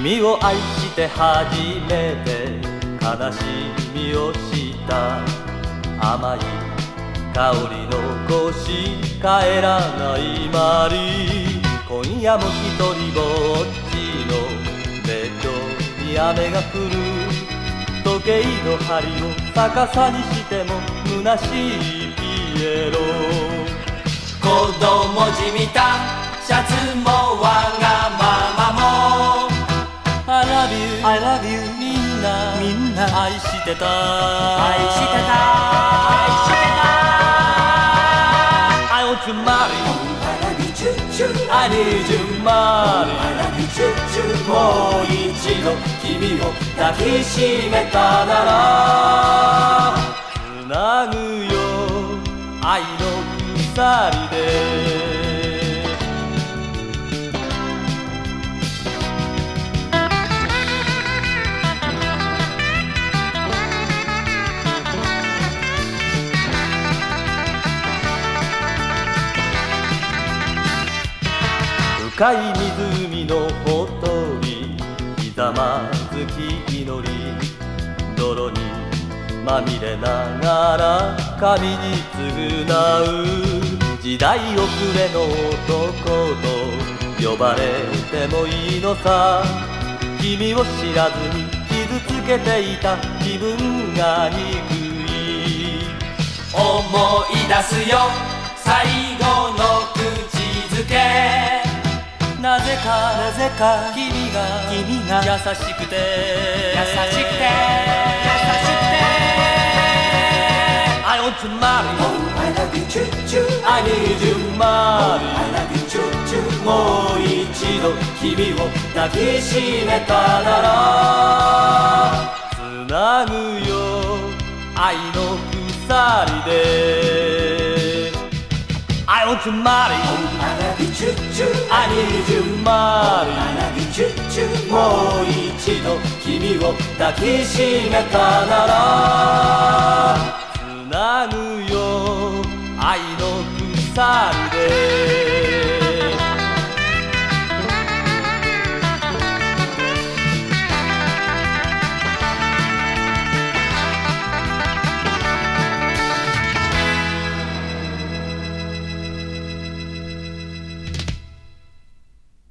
君を愛して初めて悲しみをした。甘い香り残し帰らないマリ今夜も一人ぼっちのベッドに雨が降る時計の針を逆さにしても虚しいピエロ。子供じみた。シャツもわ love you みんな。みんな。愛してた。愛してた。愛してた。I want to marry I love you チューチュー I need you marry I love you チューチューもう一度君を抱きしめたなら。つなぐよ。愛の鎖で深い湖のほとりひざまずき祈り泥にまみれながら神に償う。時代遅れの男と呼ばれてもいいのさ。君を知らずに傷つけていた自分が憎い。思い出すよ。最後のなぜかなぜか君が君が優しくて優優しくて優しくて。I want to marry Oh I love you チューチュー I need you marry I love you チューチューもう一度君を抱きしめたならつなぐよ愛の鎖で I want to marry I love you, choo-choo. I need you marry I love you, choo-choo. もう一度君を抱きしめたならつなぐよ愛の鎖で